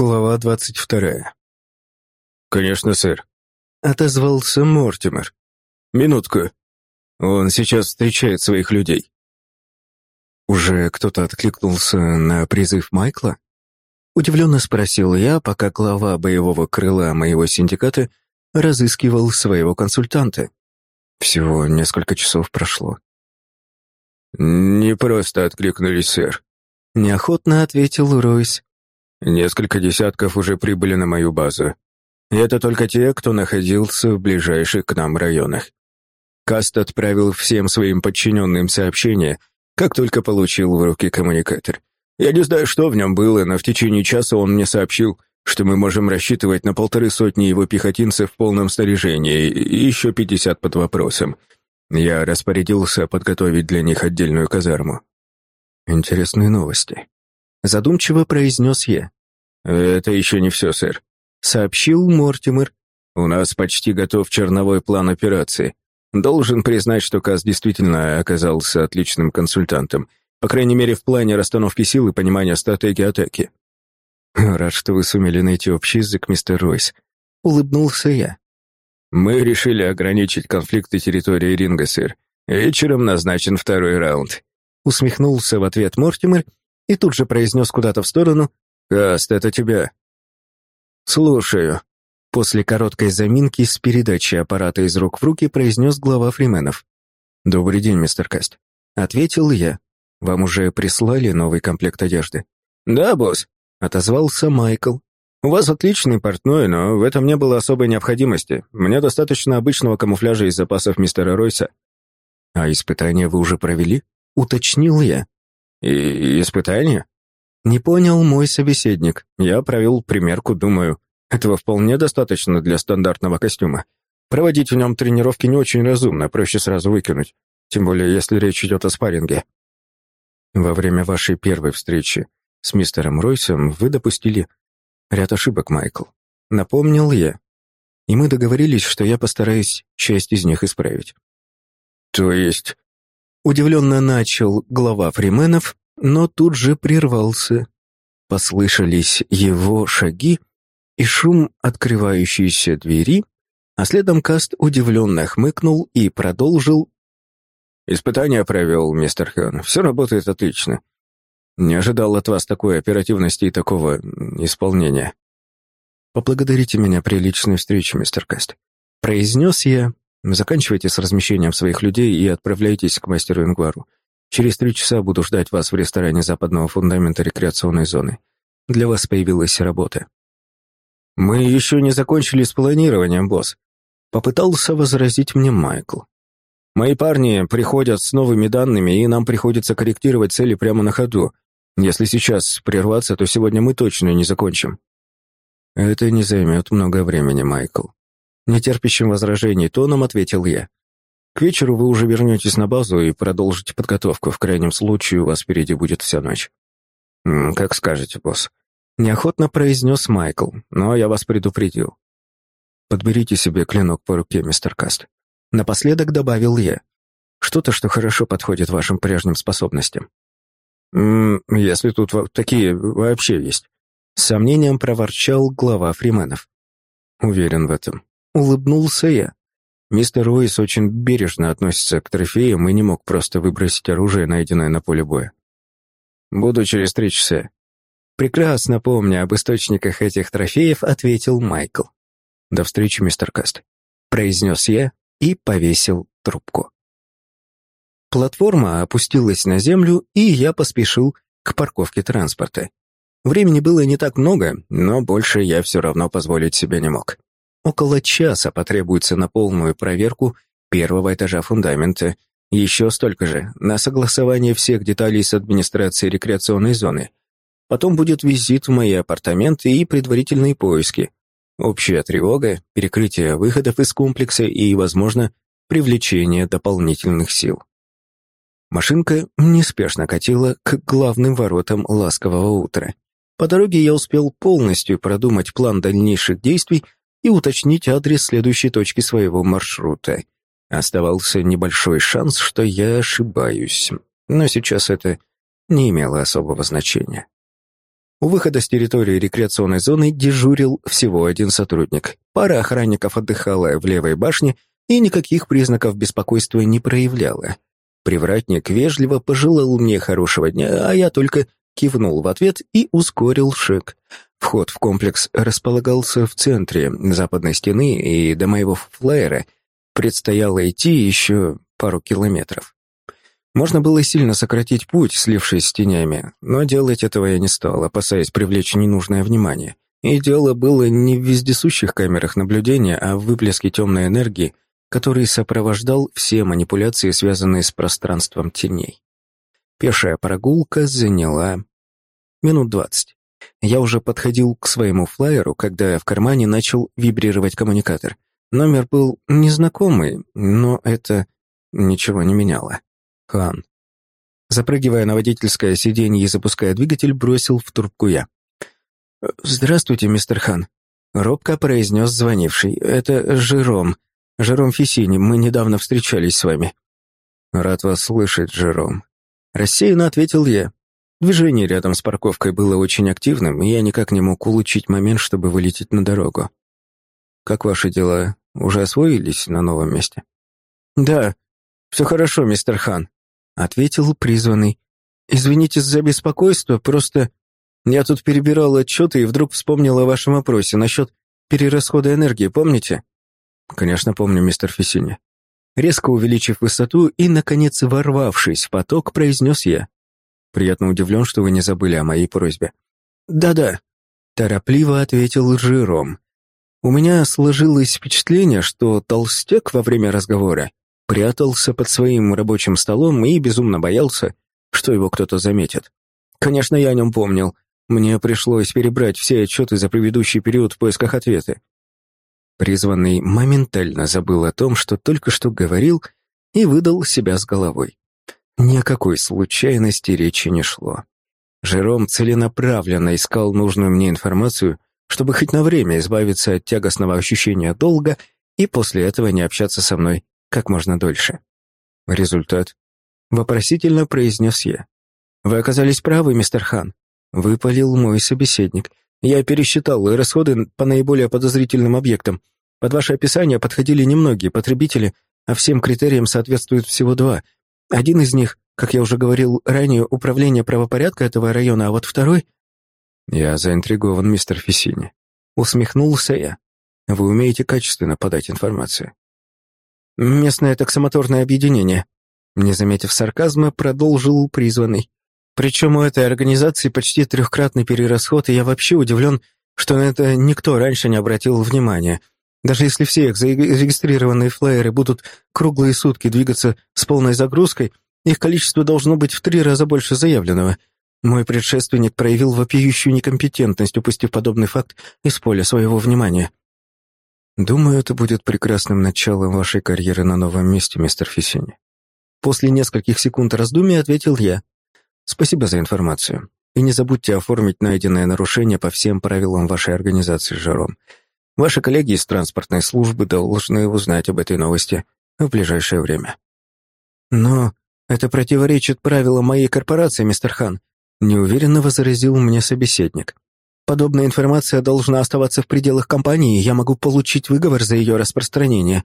Глава двадцать вторая. «Конечно, сэр», — отозвался Мортимер. «Минутку. Он сейчас встречает своих людей». «Уже кто-то откликнулся на призыв Майкла?» Удивленно спросил я, пока глава боевого крыла моего синдиката разыскивал своего консультанта. Всего несколько часов прошло. «Не просто откликнулись, сэр», — неохотно ответил Ройс. Несколько десятков уже прибыли на мою базу. И это только те, кто находился в ближайших к нам районах. Каст отправил всем своим подчиненным сообщение, как только получил в руки коммуникатор. Я не знаю, что в нем было, но в течение часа он мне сообщил, что мы можем рассчитывать на полторы сотни его пехотинцев в полном снаряжении и еще пятьдесят под вопросом. Я распорядился подготовить для них отдельную казарму. Интересные новости. Задумчиво произнес я. «Это еще не все, сэр», — сообщил Мортимер. «У нас почти готов черновой план операции. Должен признать, что Каз действительно оказался отличным консультантом, по крайней мере, в плане расстановки сил и понимания стратегии атаки». «Рад, что вы сумели найти общий язык, мистер Ройс», — улыбнулся я. «Мы решили ограничить конфликты территории ринга, сэр. Вечером назначен второй раунд», — усмехнулся в ответ Мортимер и тут же произнес куда-то в сторону «Каст, это тебя». «Слушаю». После короткой заминки с передачи аппарата из рук в руки произнес глава Фрименов. «Добрый день, мистер Каст». Ответил я. «Вам уже прислали новый комплект одежды?» «Да, босс», — отозвался Майкл. «У вас отличный портной, но в этом не было особой необходимости. Мне достаточно обычного камуфляжа из запасов мистера Ройса». «А испытания вы уже провели?» — уточнил я. И испытания? Не понял мой собеседник. Я провел примерку, думаю, этого вполне достаточно для стандартного костюма. Проводить в нем тренировки не очень разумно, проще сразу выкинуть. Тем более, если речь идет о спарринге. Во время вашей первой встречи с мистером Ройсом вы допустили ряд ошибок, Майкл. Напомнил я. И мы договорились, что я постараюсь часть из них исправить. То есть Удивленно начал глава фрименов, но тут же прервался. Послышались его шаги и шум открывающейся двери, а следом Каст удивленно хмыкнул и продолжил. «Испытание провел, мистер Хан. Все работает отлично. Не ожидал от вас такой оперативности и такого исполнения». «Поблагодарите меня при личной встрече, мистер Каст», — произнес я, Заканчивайте с размещением своих людей и отправляйтесь к мастеру Ингвару. Через три часа буду ждать вас в ресторане западного фундамента рекреационной зоны. Для вас появилась работа». «Мы еще не закончили с планированием, босс», — попытался возразить мне Майкл. «Мои парни приходят с новыми данными, и нам приходится корректировать цели прямо на ходу. Если сейчас прерваться, то сегодня мы точно не закончим». «Это не займет много времени, Майкл», Нетерпящим возражений тоном ответил я. К вечеру вы уже вернетесь на базу и продолжите подготовку. В крайнем случае у вас впереди будет вся ночь. «Как скажете, босс», — неохотно произнес Майкл, но я вас предупредил. Подберите себе клинок по руке, мистер Каст. Напоследок добавил я. Что-то, что хорошо подходит вашим прежним способностям. «М -м, «Если тут такие вообще есть», — с сомнением проворчал глава Фрименов. «Уверен в этом», Улыбнулся я. Мистер Ройс очень бережно относится к трофеям и не мог просто выбросить оружие, найденное на поле боя. «Буду через три часа». Прекрасно помня об источниках этих трофеев, ответил Майкл. «До встречи, мистер Каст», — произнес я и повесил трубку. Платформа опустилась на землю, и я поспешил к парковке транспорта. Времени было не так много, но больше я все равно позволить себе не мог. Около часа потребуется на полную проверку первого этажа фундамента, еще столько же на согласование всех деталей с администрацией рекреационной зоны. Потом будет визит в мои апартаменты и предварительные поиски. Общая тревога, перекрытие выходов из комплекса и, возможно, привлечение дополнительных сил. Машинка неспешно катила к главным воротам ласкового утра. По дороге я успел полностью продумать план дальнейших действий и уточнить адрес следующей точки своего маршрута. Оставался небольшой шанс, что я ошибаюсь, но сейчас это не имело особого значения. У выхода с территории рекреационной зоны дежурил всего один сотрудник. Пара охранников отдыхала в левой башне и никаких признаков беспокойства не проявляла. Привратник вежливо пожелал мне хорошего дня, а я только кивнул в ответ и ускорил шаг. Вход в комплекс располагался в центре западной стены, и до моего флайера предстояло идти еще пару километров. Можно было сильно сократить путь, слившись с тенями, но делать этого я не стал, опасаясь привлечь ненужное внимание. И дело было не в вездесущих камерах наблюдения, а в выплеске темной энергии, который сопровождал все манипуляции, связанные с пространством теней. Пешая прогулка заняла минут двадцать. Я уже подходил к своему флайеру, когда в кармане начал вибрировать коммуникатор. Номер был незнакомый, но это ничего не меняло. Хан. Запрыгивая на водительское сиденье и запуская двигатель, бросил в трубку я. «Здравствуйте, мистер Хан», — робко произнес звонивший. «Это Жером. Жером Фисини. Мы недавно встречались с вами». «Рад вас слышать, Жером». Рассеянно ответил я. Движение рядом с парковкой было очень активным, и я никак не мог улучшить момент, чтобы вылететь на дорогу. «Как ваши дела? Уже освоились на новом месте?» «Да, все хорошо, мистер Хан», — ответил призванный. «Извините за беспокойство, просто я тут перебирал отчеты и вдруг вспомнил о вашем опросе насчет перерасхода энергии, помните?» «Конечно, помню, мистер Фессини». Резко увеличив высоту и, наконец, ворвавшись в поток, произнес я. Приятно удивлен, что вы не забыли о моей просьбе». «Да-да», — торопливо ответил Жиром. «У меня сложилось впечатление, что толстяк во время разговора прятался под своим рабочим столом и безумно боялся, что его кто-то заметит. Конечно, я о нем помнил. Мне пришлось перебрать все отчеты за предыдущий период в поисках ответа. Призванный моментально забыл о том, что только что говорил, и выдал себя с головой. Ни о какой случайности речи не шло. Жером целенаправленно искал нужную мне информацию, чтобы хоть на время избавиться от тягостного ощущения долга и после этого не общаться со мной как можно дольше. Результат. Вопросительно произнес я. «Вы оказались правы, мистер Хан», — выпалил мой собеседник. «Я пересчитал расходы по наиболее подозрительным объектам. Под ваше описание подходили немногие потребители, а всем критериям соответствует всего два — один из них, как я уже говорил ранее, управление правопорядка этого района, а вот второй... Я заинтригован, мистер Фессини. Усмехнулся я. Вы умеете качественно подать информацию. Местное таксомоторное объединение. Не заметив сарказма, продолжил призванный. Причем у этой организации почти трехкратный перерасход, и я вообще удивлен, что на это никто раньше не обратил внимания. Даже если все их зарегистрированные флайеры будут круглые сутки двигаться с полной загрузкой, их количество должно быть в три раза больше заявленного. Мой предшественник проявил вопиющую некомпетентность, упустив подобный факт из поля своего внимания. Думаю, это будет прекрасным началом вашей карьеры на новом месте, мистер Фисини. После нескольких секунд раздумий ответил я. Спасибо за информацию. И не забудьте оформить найденное нарушение по всем правилам вашей организации, Жером. Ваши коллеги из транспортной службы должны узнать об этой новости в ближайшее время. Но это противоречит правилам моей корпорации, мистер Хан, неуверенно возразил мне собеседник. Подобная информация должна оставаться в пределах компании, и я могу получить выговор за ее распространение.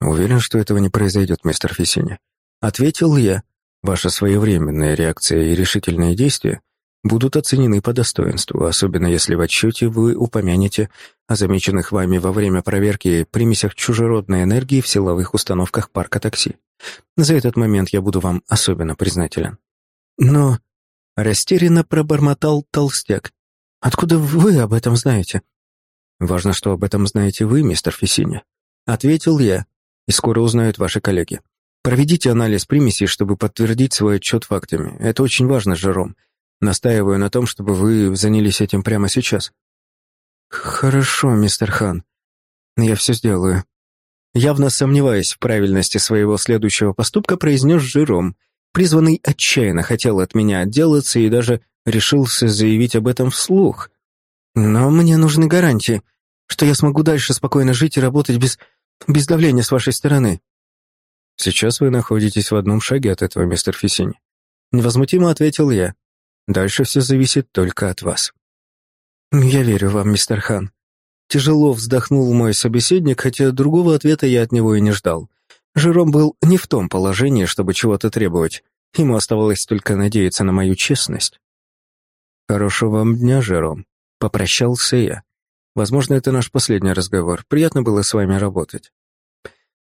Уверен, что этого не произойдет, мистер Фессини. Ответил я. Ваша своевременная реакция и решительные действия будут оценены по достоинству, особенно если в отчете вы упомянете о замеченных вами во время проверки примесях чужеродной энергии в силовых установках парка такси. За этот момент я буду вам особенно признателен. Но растерянно пробормотал толстяк. Откуда вы об этом знаете? Важно, что об этом знаете вы, мистер Фессини. Ответил я, и скоро узнают ваши коллеги. Проведите анализ примесей, чтобы подтвердить свой отчет фактами. Это очень важно, Жером. Настаиваю на том, чтобы вы занялись этим прямо сейчас». «Хорошо, мистер Хан. Я все сделаю». Явно сомневаясь в правильности своего следующего поступка, произнес Жиром. Призванный отчаянно хотел от меня отделаться и даже решился заявить об этом вслух. «Но мне нужны гарантии, что я смогу дальше спокойно жить и работать без... без давления с вашей стороны». «Сейчас вы находитесь в одном шаге от этого, мистер Фисини». Невозмутимо ответил я. Дальше все зависит только от вас». «Я верю вам, мистер Хан». Тяжело вздохнул мой собеседник, хотя другого ответа я от него и не ждал. Жером был не в том положении, чтобы чего-то требовать. Ему оставалось только надеяться на мою честность. «Хорошего вам дня, Жером», — попрощался я. «Возможно, это наш последний разговор. Приятно было с вами работать».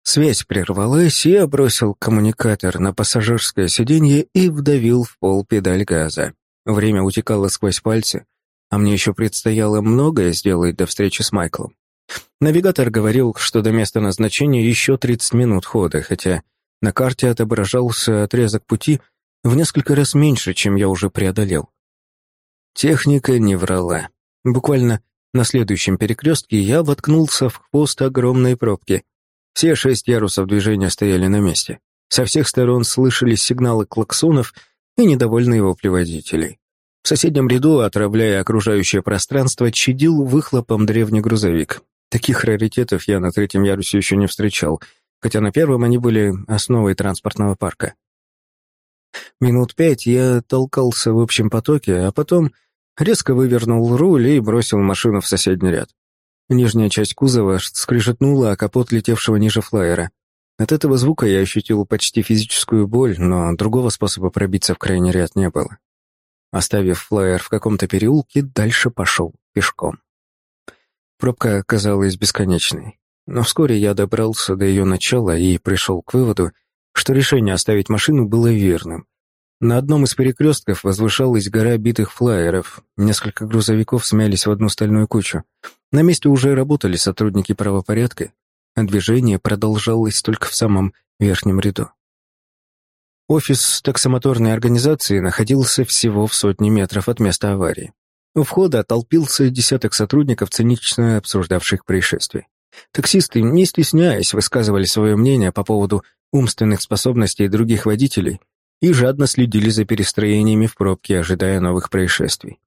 Связь прервалась, и я бросил коммуникатор на пассажирское сиденье и вдавил в пол педаль газа. Время утекало сквозь пальцы, а мне еще предстояло многое сделать до встречи с Майклом. Навигатор говорил, что до места назначения еще 30 минут хода, хотя на карте отображался отрезок пути в несколько раз меньше, чем я уже преодолел. Техника не врала. Буквально на следующем перекрестке я воткнулся в хвост огромной пробки. Все шесть ярусов движения стояли на месте. Со всех сторон слышались сигналы клаксонов и недовольные вопли водителей. В соседнем ряду, отравляя окружающее пространство, чадил выхлопом древний грузовик. Таких раритетов я на третьем ярусе еще не встречал, хотя на первом они были основой транспортного парка. Минут пять я толкался в общем потоке, а потом резко вывернул руль и бросил машину в соседний ряд. Нижняя часть кузова скрижетнула, а капот летевшего ниже флайера. От этого звука я ощутил почти физическую боль, но другого способа пробиться в крайний ряд не было. Оставив флайер в каком-то переулке, дальше пошел пешком. Пробка оказалась бесконечной, но вскоре я добрался до ее начала и пришел к выводу, что решение оставить машину было верным. На одном из перекрестков возвышалась гора битых флайеров, несколько грузовиков смялись в одну стальную кучу. На месте уже работали сотрудники правопорядка, а движение продолжалось только в самом верхнем ряду. Офис таксомоторной организации находился всего в сотне метров от места аварии. У входа толпился десяток сотрудников, цинично обсуждавших происшествие. Таксисты, не стесняясь, высказывали свое мнение по поводу умственных способностей других водителей и жадно следили за перестроениями в пробке, ожидая новых происшествий.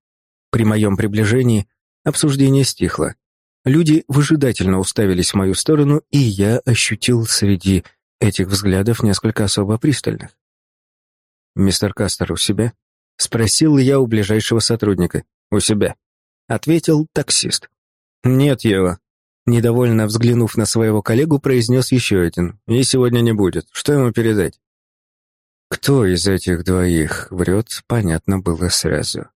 При моем приближении обсуждение стихло. Люди выжидательно уставились в мою сторону, и я ощутил среди этих взглядов несколько особо пристальных. «Мистер Кастер у себя?» — спросил я у ближайшего сотрудника. «У себя», — ответил таксист. «Нет его», Недовольно взглянув на своего коллегу, произнес еще один. «И сегодня не будет. Что ему передать?» Кто из этих двоих врет, понятно было сразу.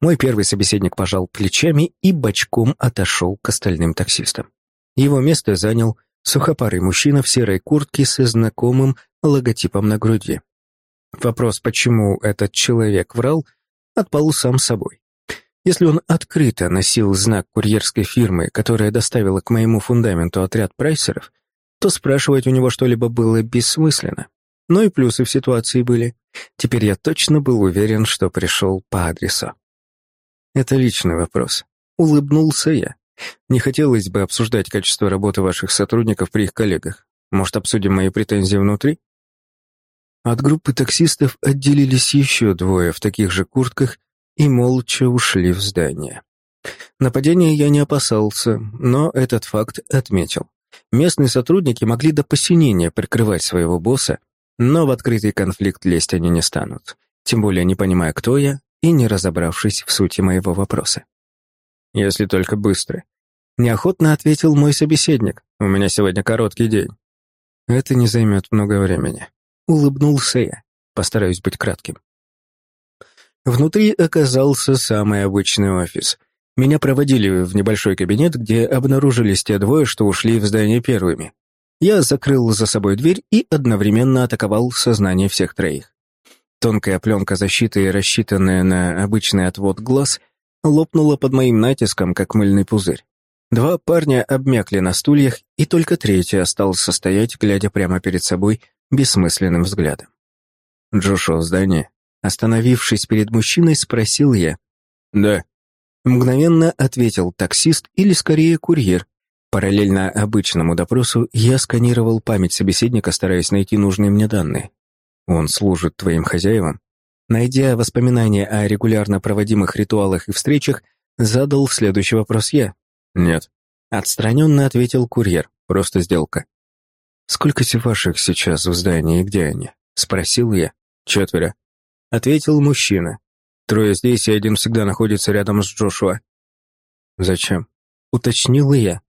Мой первый собеседник пожал плечами и бочком отошел к остальным таксистам. Его место занял сухопарый мужчина в серой куртке со знакомым логотипом на груди. Вопрос, почему этот человек врал, отпал сам собой. Если он открыто носил знак курьерской фирмы, которая доставила к моему фундаменту отряд прайсеров, то спрашивать у него что-либо было бессмысленно. Но и плюсы в ситуации были. Теперь я точно был уверен, что пришел по адресу. Это личный вопрос. Улыбнулся я. Не хотелось бы обсуждать качество работы ваших сотрудников при их коллегах. Может, обсудим мои претензии внутри? От группы таксистов отделились еще двое в таких же куртках и молча ушли в здание. Нападения я не опасался, но этот факт отметил. Местные сотрудники могли до посинения прикрывать своего босса, но в открытый конфликт лезть они не станут, тем более не понимая, кто я, и не разобравшись в сути моего вопроса. «Если только быстро», — неохотно ответил мой собеседник. «У меня сегодня короткий день». «Это не займет много времени», — улыбнулся я. Постараюсь быть кратким. Внутри оказался самый обычный офис. Меня проводили в небольшой кабинет, где обнаружились те двое, что ушли в здание первыми. Я закрыл за собой дверь и одновременно атаковал сознание всех троих. Тонкая пленка защиты, рассчитанная на обычный отвод глаз, лопнула под моим натиском, как мыльный пузырь. Два парня обмякли на стульях, и только третий остался стоять, глядя прямо перед собой бессмысленным взглядом. Джошуа в здании. Остановившись перед мужчиной, спросил я. «Да». Мгновенно ответил таксист или скорее курьер. Параллельно обычному допросу я сканировал память собеседника, стараясь найти нужные мне данные. «Он служит твоим хозяевам?» Найдя воспоминания о регулярно проводимых ритуалах и встречах, задал следующий вопрос я. «Нет». Отстраненно ответил курьер. «Просто сделка». «Сколько ваших сейчас в здании и где они?» Спросил я. «Четверо», — ответил мужчина. Трое здесь, и один всегда находится рядом с Джошуа». «Зачем?» — уточнил я.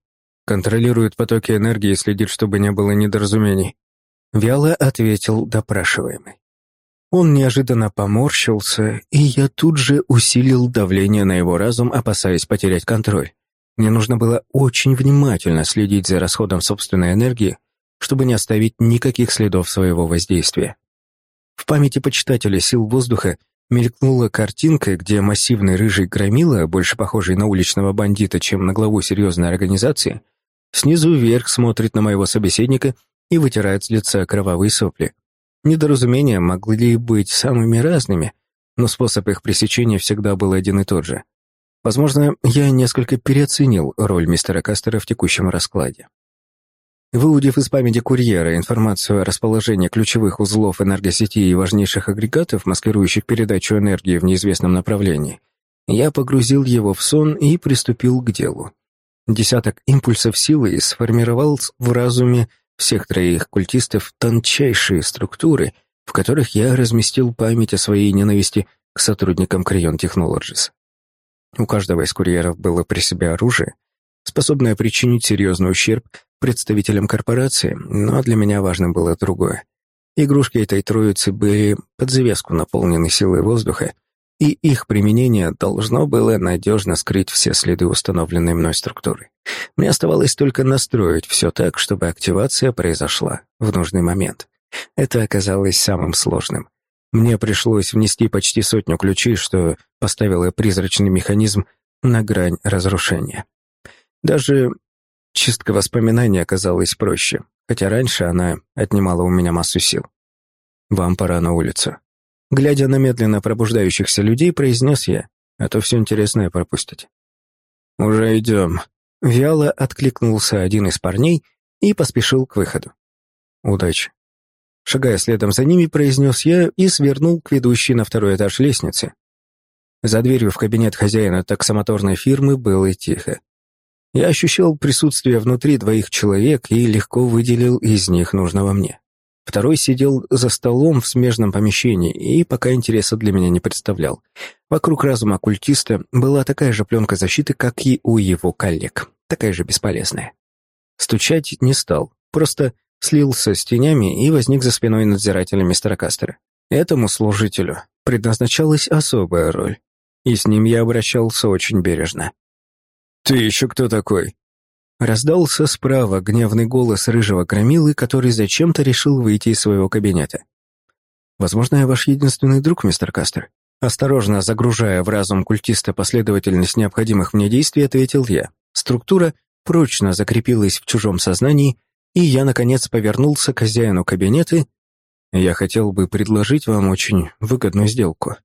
«Контролирует потоки энергии и следит, чтобы не было недоразумений». Вяло ответил допрашиваемый. Он неожиданно поморщился, и я тут же усилил давление на его разум, опасаясь потерять контроль. Мне нужно было очень внимательно следить за расходом собственной энергии, чтобы не оставить никаких следов своего воздействия. В памяти почитателя сил воздуха мелькнула картинка, где массивный рыжий громила, больше похожий на уличного бандита, чем на главу серьезной организации, снизу вверх смотрит на моего собеседника и вытирает с лица кровавые сопли. Недоразумения могли быть самыми разными, но способ их пресечения всегда был один и тот же. Возможно, я несколько переоценил роль мистера Кастера в текущем раскладе. Выудив из памяти курьера информацию о расположении ключевых узлов энергосети и важнейших агрегатов, маскирующих передачу энергии в неизвестном направлении, я погрузил его в сон и приступил к делу. Десяток импульсов силы сформировал в разуме всех троих культистов тончайшие структуры, в которых я разместил память о своей ненависти к сотрудникам Crayon Technologies. У каждого из курьеров было при себе оружие, способное причинить серьезный ущерб представителям корпорации, но для меня важным было другое. Игрушки этой троицы были под завеску наполнены силой воздуха, и их применение должно было надежно скрыть все следы установленной мной структуры. Мне оставалось только настроить все так, чтобы активация произошла в нужный момент. Это оказалось самым сложным. Мне пришлось внести почти сотню ключей, что поставило призрачный механизм на грань разрушения. Даже чистка воспоминаний оказалась проще, хотя раньше она отнимала у меня массу сил. «Вам пора на улицу», Глядя на медленно пробуждающихся людей, произнес я, а то все интересное пропустите. «Уже идем», — вяло откликнулся один из парней и поспешил к выходу. «Удачи». Шагая следом за ними, произнес я и свернул к ведущей на второй этаж лестницы. За дверью в кабинет хозяина таксомоторной фирмы было тихо. Я ощущал присутствие внутри двоих человек и легко выделил из них нужного мне. Второй сидел за столом в смежном помещении и пока интереса для меня не представлял. Вокруг разума оккультиста была такая же пленка защиты, как и у его коллег, такая же бесполезная. Стучать не стал, просто слился с тенями и возник за спиной надзирателя мистера Кастера. Этому служителю предназначалась особая роль, и с ним я обращался очень бережно. «Ты еще кто такой?» Раздался справа гневный голос рыжего громилы, который зачем-то решил выйти из своего кабинета. «Возможно, я ваш единственный друг, мистер Кастер?» Осторожно загружая в разум культиста последовательность необходимых мне действий, ответил я. Структура прочно закрепилась в чужом сознании, и я, наконец, повернулся к хозяину кабинета. «Я хотел бы предложить вам очень выгодную сделку»,